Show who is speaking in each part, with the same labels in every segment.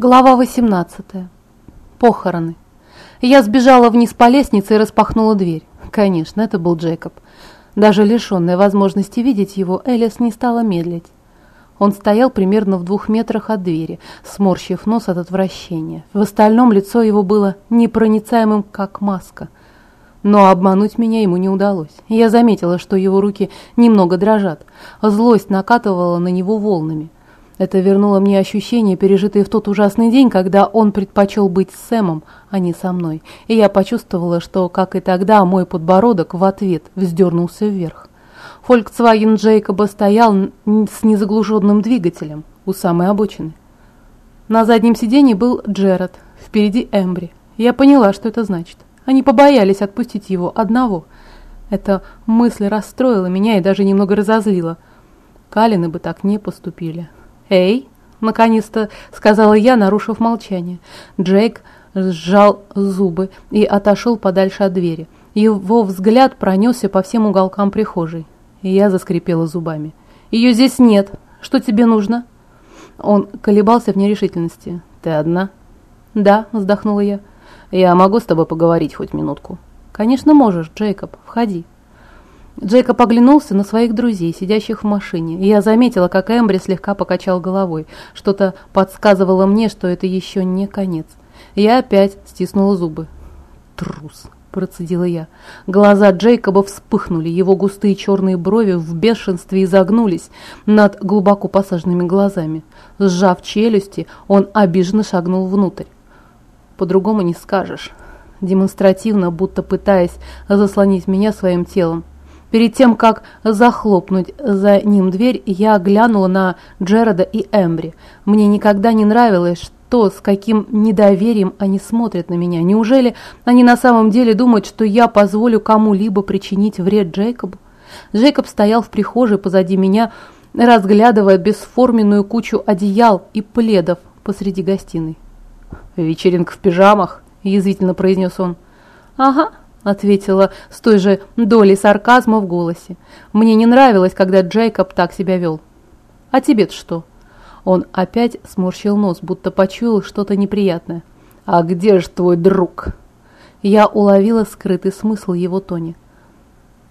Speaker 1: Глава 18. Похороны. Я сбежала вниз по лестнице и распахнула дверь. Конечно, это был Джейкоб. Даже лишенная возможности видеть его, Элис не стала медлить. Он стоял примерно в двух метрах от двери, сморщив нос от отвращения. В остальном лицо его было непроницаемым, как маска. Но обмануть меня ему не удалось. Я заметила, что его руки немного дрожат. Злость накатывала на него волнами. Это вернуло мне ощущения, пережитые в тот ужасный день, когда он предпочел быть с Сэмом, а не со мной. И я почувствовала, что, как и тогда, мой подбородок в ответ вздернулся вверх. Фольксваген Джейкоба стоял с незаглушенным двигателем у самой обочины. На заднем сиденье был Джеред, впереди Эмбри. Я поняла, что это значит. Они побоялись отпустить его одного. Эта мысль расстроила меня и даже немного разозлила. Калины бы так не поступили. «Эй!» – наконец-то сказала я, нарушив молчание. Джейк сжал зубы и отошел подальше от двери. Его взгляд пронесся по всем уголкам прихожей. Я заскрипела зубами. «Ее здесь нет. Что тебе нужно?» Он колебался в нерешительности. «Ты одна?» «Да», – вздохнула я. «Я могу с тобой поговорить хоть минутку?» «Конечно можешь, Джейкоб. Входи». Джейкоб оглянулся на своих друзей, сидящих в машине, и я заметила, как Эмбри слегка покачал головой. Что-то подсказывало мне, что это еще не конец. Я опять стиснула зубы. «Трус!» – процедила я. Глаза Джейкоба вспыхнули, его густые черные брови в бешенстве изогнулись над глубоко посаженными глазами. Сжав челюсти, он обиженно шагнул внутрь. «По-другому не скажешь» демонстративно, будто пытаясь заслонить меня своим телом. Перед тем, как захлопнуть за ним дверь, я глянула на Джерода и Эмбри. Мне никогда не нравилось, что с каким недоверием они смотрят на меня. Неужели они на самом деле думают, что я позволю кому-либо причинить вред Джейкобу? Джейкоб стоял в прихожей позади меня, разглядывая бесформенную кучу одеял и пледов посреди гостиной. «Вечеринка в пижамах?» – язвительно произнес он. «Ага», ответила с той же долей сарказма в голосе. Мне не нравилось, когда Джейкоб так себя вел. А тебе-то что? Он опять сморщил нос, будто почуял что-то неприятное. А где же твой друг? Я уловила скрытый смысл его тоне.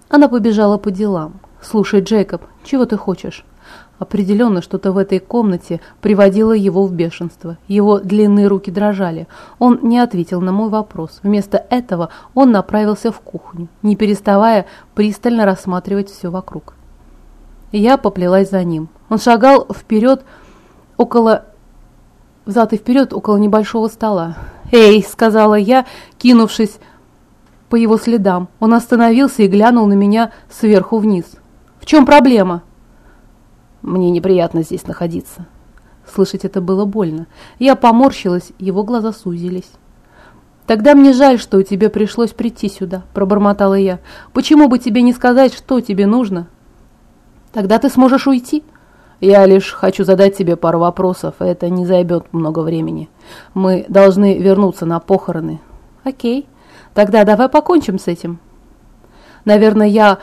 Speaker 1: Она побежала по делам. «Слушай, Джейкоб, чего ты хочешь?» Определенно что-то в этой комнате приводило его в бешенство. Его длинные руки дрожали. Он не ответил на мой вопрос. Вместо этого он направился в кухню, не переставая пристально рассматривать все вокруг. Я поплелась за ним. Он шагал вперед около... взад и вперед около небольшого стола. «Эй!» — сказала я, кинувшись по его следам. Он остановился и глянул на меня сверху вниз. «В чем проблема?» Мне неприятно здесь находиться. Слышать это было больно. Я поморщилась, его глаза сузились. «Тогда мне жаль, что тебе пришлось прийти сюда», – пробормотала я. «Почему бы тебе не сказать, что тебе нужно?» «Тогда ты сможешь уйти». «Я лишь хочу задать тебе пару вопросов, это не займет много времени. Мы должны вернуться на похороны». «Окей, тогда давай покончим с этим». Наверное, я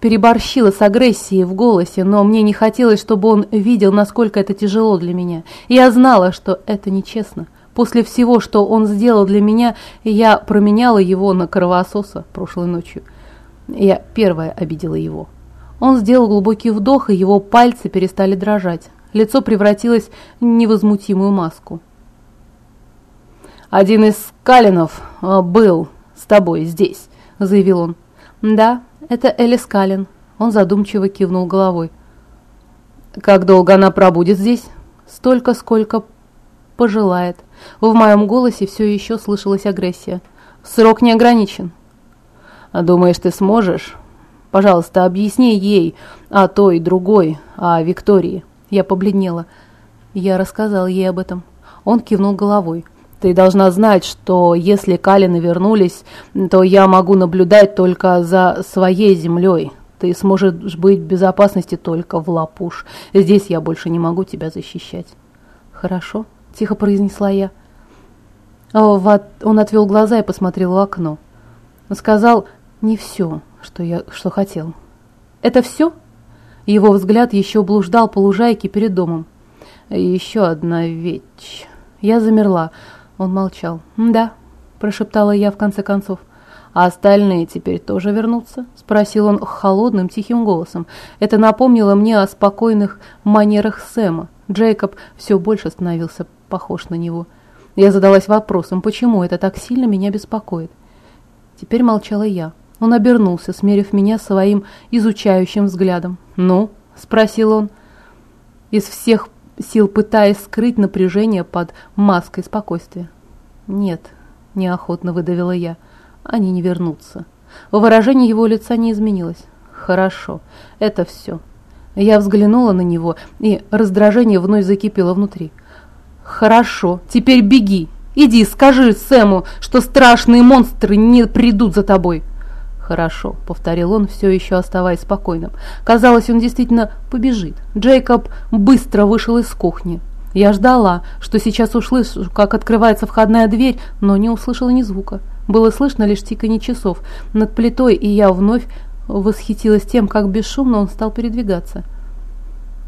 Speaker 1: переборщила с агрессией в голосе, но мне не хотелось, чтобы он видел, насколько это тяжело для меня. Я знала, что это нечестно. После всего, что он сделал для меня, я променяла его на кровососа прошлой ночью. Я первая обидела его. Он сделал глубокий вдох, и его пальцы перестали дрожать. Лицо превратилось в невозмутимую маску. «Один из Калинов э, был с тобой здесь», — заявил он. «Да, «Это Элис Каллен». Он задумчиво кивнул головой. «Как долго она пробудет здесь?» «Столько, сколько пожелает». В моем голосе все еще слышалась агрессия. «Срок не ограничен». «Думаешь, ты сможешь?» «Пожалуйста, объясни ей о той, другой, о Виктории». Я побледнела. Я рассказал ей об этом. Он кивнул головой. Ты должна знать, что если Калины вернулись, то я могу наблюдать только за своей землей. Ты сможешь быть в безопасности только в Лапуш. Здесь я больше не могу тебя защищать. Хорошо, тихо произнесла я. Он отвел глаза и посмотрел в окно. Сказал не все, что я что хотел. Это все? Его взгляд еще блуждал по лужайке перед домом. Еще одна вещь. Я замерла. Он молчал. «Да», – прошептала я в конце концов. «А остальные теперь тоже вернутся?» – спросил он холодным, тихим голосом. Это напомнило мне о спокойных манерах Сэма. Джейкоб все больше становился похож на него. Я задалась вопросом, почему это так сильно меня беспокоит. Теперь молчала я. Он обернулся, смерив меня своим изучающим взглядом. «Ну?» – спросил он, из всех сил пытаясь скрыть напряжение под маской спокойствия. «Нет», – неохотно выдавила я, – «они не вернутся». Выражение его лица не изменилось. «Хорошо, это все». Я взглянула на него, и раздражение вновь закипело внутри. «Хорошо, теперь беги. Иди, скажи Сэму, что страшные монстры не придут за тобой». «Хорошо», — повторил он, все еще оставаясь спокойным. Казалось, он действительно побежит. Джейкоб быстро вышел из кухни. Я ждала, что сейчас услышу, как открывается входная дверь, но не услышала ни звука. Было слышно лишь тиканье часов над плитой, и я вновь восхитилась тем, как бесшумно он стал передвигаться.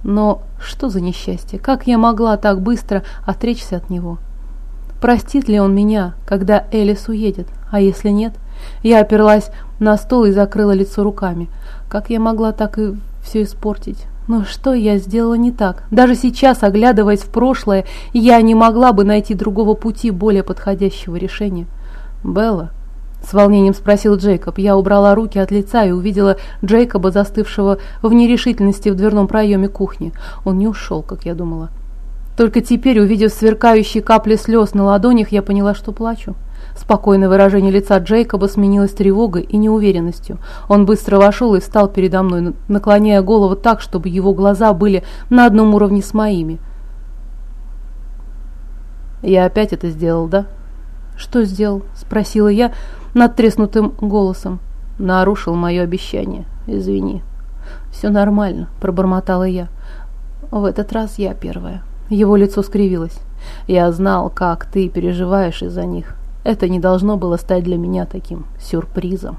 Speaker 1: Но что за несчастье? Как я могла так быстро отречься от него? Простит ли он меня, когда Элис уедет? А если нет? Я оперлась на стол и закрыла лицо руками. Как я могла так и все испортить? Но что я сделала не так? Даже сейчас, оглядываясь в прошлое, я не могла бы найти другого пути, более подходящего решения. «Белла?» — с волнением спросил Джейкоб. Я убрала руки от лица и увидела Джейкоба, застывшего в нерешительности в дверном проеме кухни. Он не ушел, как я думала. Только теперь, увидев сверкающие капли слез на ладонях, я поняла, что плачу. Спокойное выражение лица Джейкоба сменилось тревогой и неуверенностью. Он быстро вошел и встал передо мной, наклоняя голову так, чтобы его глаза были на одном уровне с моими. «Я опять это сделал, да?» «Что сделал?» – спросила я надтреснутым голосом. «Нарушил мое обещание. Извини». «Все нормально», – пробормотала я. «В этот раз я первая». Его лицо скривилось. «Я знал, как ты переживаешь из-за них. Это не должно было стать для меня таким сюрпризом.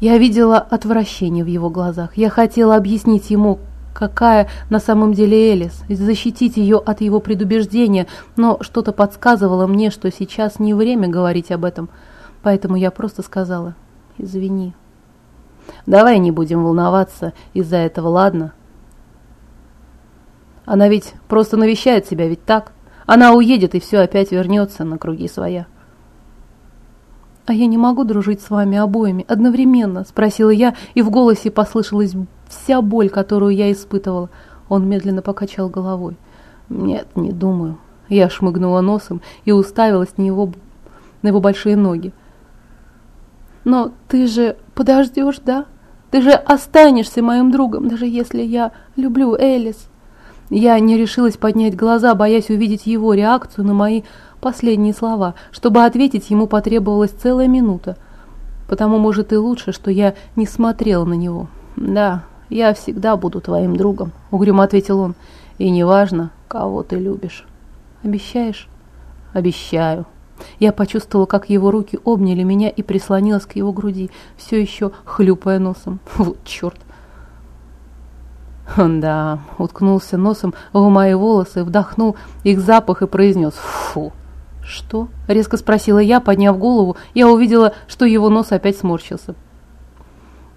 Speaker 1: Я видела отвращение в его глазах. Я хотела объяснить ему, какая на самом деле Элис, защитить ее от его предубеждения, но что-то подсказывало мне, что сейчас не время говорить об этом, поэтому я просто сказала «Извини». «Давай не будем волноваться из-за этого, ладно?» Она ведь просто навещает себя, ведь так? Она уедет, и все опять вернется на круги своя. «А я не могу дружить с вами обоими одновременно?» – спросила я, и в голосе послышалась вся боль, которую я испытывала. Он медленно покачал головой. «Нет, не думаю». Я шмыгнула носом и уставилась на его, на его большие ноги. «Но ты же подождешь, да? Ты же останешься моим другом, даже если я люблю Элис». Я не решилась поднять глаза, боясь увидеть его реакцию на мои последние слова. Чтобы ответить, ему потребовалась целая минута. Потому, может, и лучше, что я не смотрела на него. «Да, я всегда буду твоим другом», — угрюмо ответил он. «И неважно, кого ты любишь». «Обещаешь?» «Обещаю». Я почувствовала, как его руки обняли меня и прислонилась к его груди, все еще хлюпая носом. Вот черт! Да, уткнулся носом в мои волосы, вдохнул их запах и произнес «фу». «Что?» – резко спросила я, подняв голову. Я увидела, что его нос опять сморщился.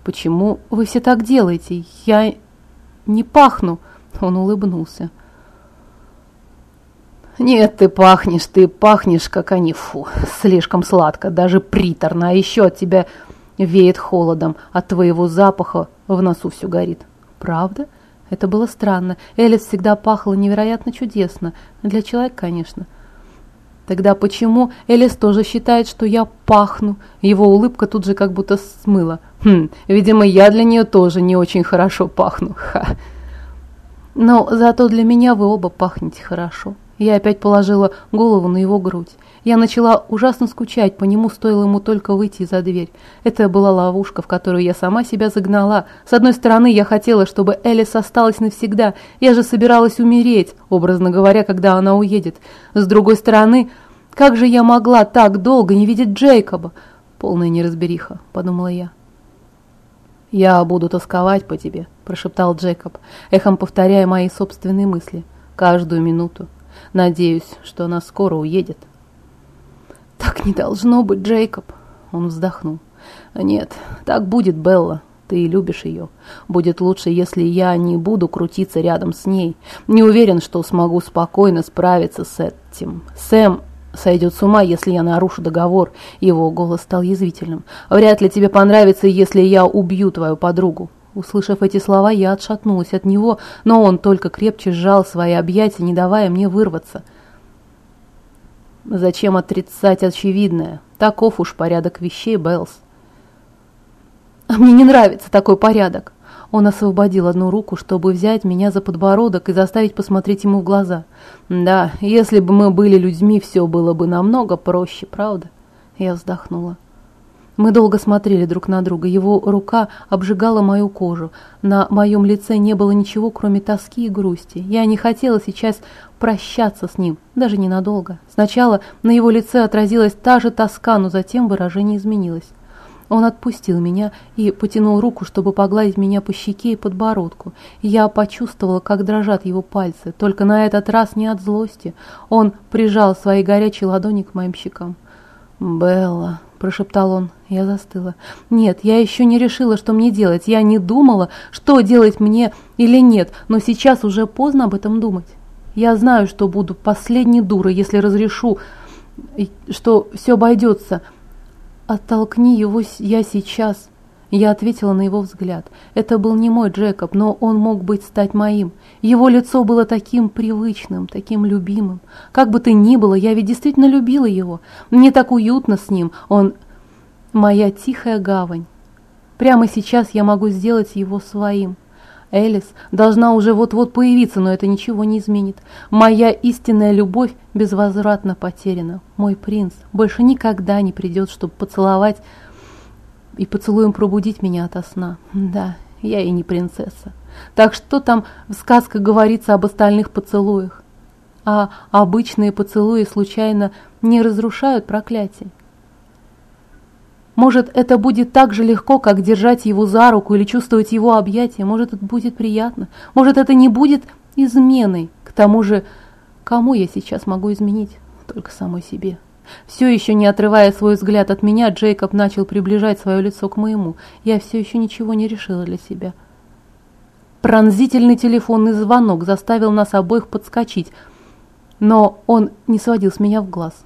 Speaker 1: «Почему вы все так делаете? Я не пахну!» Он улыбнулся. «Нет, ты пахнешь, ты пахнешь, как они, фу, слишком сладко, даже приторно, а еще от тебя веет холодом, от твоего запаха в носу все горит». «Правда?» Это было странно. Элис всегда пахла невероятно чудесно. Для человека, конечно. Тогда почему Элис тоже считает, что я пахну? Его улыбка тут же как будто смыла. Хм, видимо, я для нее тоже не очень хорошо пахну. Ха. Но зато для меня вы оба пахнете хорошо. Я опять положила голову на его грудь. Я начала ужасно скучать по нему, стоило ему только выйти за дверь. Это была ловушка, в которую я сама себя загнала. С одной стороны, я хотела, чтобы Элис осталась навсегда. Я же собиралась умереть, образно говоря, когда она уедет. С другой стороны, как же я могла так долго не видеть Джейкоба? Полная неразбериха, подумала я. «Я буду тосковать по тебе», – прошептал Джейкоб, эхом повторяя мои собственные мысли. «Каждую минуту. Надеюсь, что она скоро уедет. «Так не должно быть, Джейкоб!» Он вздохнул. «Нет, так будет, Белла. Ты любишь ее. Будет лучше, если я не буду крутиться рядом с ней. Не уверен, что смогу спокойно справиться с этим. Сэм сойдет с ума, если я нарушу договор». Его голос стал язвительным. «Вряд ли тебе понравится, если я убью твою подругу». Услышав эти слова, я отшатнулась от него, но он только крепче сжал свои объятия, не давая мне вырваться. Зачем отрицать очевидное? Таков уж порядок вещей, Беллс. А мне не нравится такой порядок. Он освободил одну руку, чтобы взять меня за подбородок и заставить посмотреть ему в глаза. Да, если бы мы были людьми, все было бы намного проще, правда? Я вздохнула. Мы долго смотрели друг на друга. Его рука обжигала мою кожу. На моем лице не было ничего, кроме тоски и грусти. Я не хотела сейчас прощаться с ним, даже ненадолго. Сначала на его лице отразилась та же тоска, но затем выражение изменилось. Он отпустил меня и потянул руку, чтобы погладить меня по щеке и подбородку. Я почувствовала, как дрожат его пальцы, только на этот раз не от злости. Он прижал свои горячие ладони к моим щекам. «Белла», – прошептал он. Я застыла. «Нет, я еще не решила, что мне делать. Я не думала, что делать мне или нет, но сейчас уже поздно об этом думать. Я знаю, что буду последней дурой, если разрешу, что все обойдется. Оттолкни его я сейчас». Я ответила на его взгляд. Это был не мой Джекоб, но он мог быть стать моим. Его лицо было таким привычным, таким любимым. Как бы то ни было, я ведь действительно любила его. Мне так уютно с ним. Он моя тихая гавань. Прямо сейчас я могу сделать его своим. Элис должна уже вот-вот появиться, но это ничего не изменит. Моя истинная любовь безвозвратно потеряна. Мой принц больше никогда не придет, чтобы поцеловать и поцелуем пробудить меня ото сна. Да, я и не принцесса. Так что там в сказках говорится об остальных поцелуях? А обычные поцелуи случайно не разрушают проклятие? Может, это будет так же легко, как держать его за руку или чувствовать его объятия. Может, это будет приятно. Может, это не будет изменой. К тому же, кому я сейчас могу изменить? Только самой себе. Все еще не отрывая свой взгляд от меня, Джейкоб начал приближать свое лицо к моему. Я все еще ничего не решила для себя. Пронзительный телефонный звонок заставил нас обоих подскочить, но он не сводил с меня в глаз.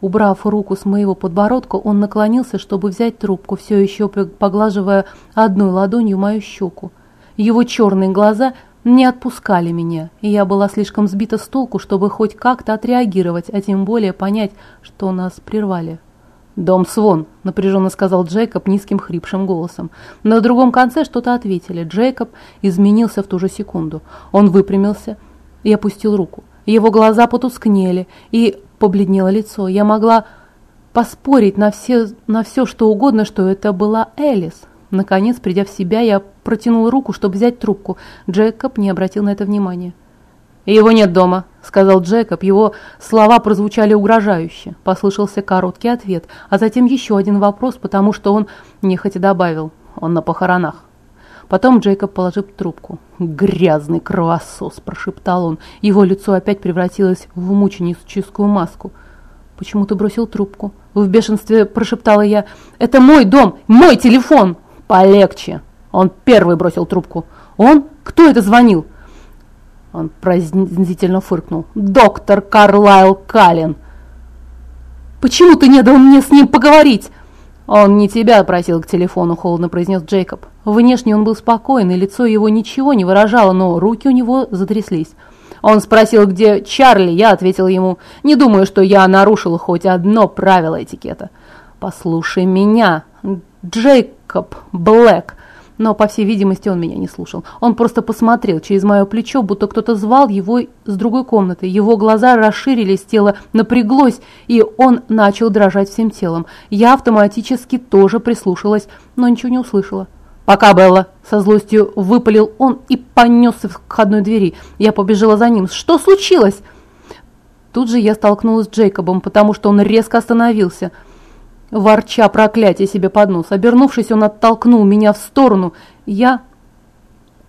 Speaker 1: Убрав руку с моего подбородка, он наклонился, чтобы взять трубку, все еще поглаживая одной ладонью мою щеку. Его черные глаза не отпускали меня, и я была слишком сбита с толку, чтобы хоть как-то отреагировать, а тем более понять, что нас прервали. «Дом Свон», — напряженно сказал Джейкоб низким хрипшим голосом. На другом конце что-то ответили. Джейкоб изменился в ту же секунду. Он выпрямился и опустил руку. Его глаза потускнели, и побледнело лицо. Я могла поспорить на все, на все, что угодно, что это была Элис. Наконец, придя в себя, я протянул руку, чтобы взять трубку. Джейкоб не обратил на это внимания. «Его нет дома», — сказал Джейкоб. Его слова прозвучали угрожающе. Послышался короткий ответ, а затем еще один вопрос, потому что он нехотя добавил. «Он на похоронах». Потом Джейкоб положил трубку. «Грязный кровосос!» – прошептал он. Его лицо опять превратилось в мученическую маску. «Почему ты бросил трубку?» В бешенстве прошептала я. «Это мой дом! Мой телефон!» «Полегче!» Он первый бросил трубку. «Он? Кто это звонил?» Он пронзительно фыркнул. «Доктор Карлайл Каллен!» «Почему ты не дал мне с ним поговорить?» «Он не тебя просил к телефону», — холодно произнес Джейкоб. Внешне он был спокоен, и лицо его ничего не выражало, но руки у него затряслись. Он спросил, где Чарли, я ответил ему, «Не думаю, что я нарушил хоть одно правило этикета». «Послушай меня, Джейкоб Блэк», но, по всей видимости, он меня не слушал. Он просто посмотрел через мое плечо, будто кто-то звал его с другой комнаты. Его глаза расширились, тело напряглось, и он начал дрожать всем телом. Я автоматически тоже прислушалась, но ничего не услышала. «Пока, Белла!» – со злостью выпалил он и понесся к входной двери. Я побежала за ним. «Что случилось?» Тут же я столкнулась с Джейкобом, потому что он резко остановился – ворча проклятие себе под нос. Обернувшись, он оттолкнул меня в сторону. Я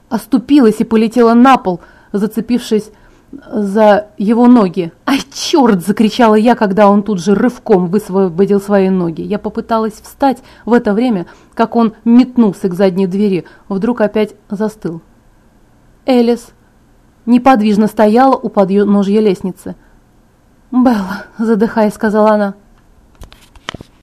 Speaker 1: оступилась и полетела на пол, зацепившись за его ноги. «Ай, черт!» – закричала я, когда он тут же рывком высвободил свои ноги. Я попыталась встать в это время, как он метнулся к задней двери, вдруг опять застыл. Элис неподвижно стояла у подножья лестницы. «Белла», – задыхаясь, сказала она, –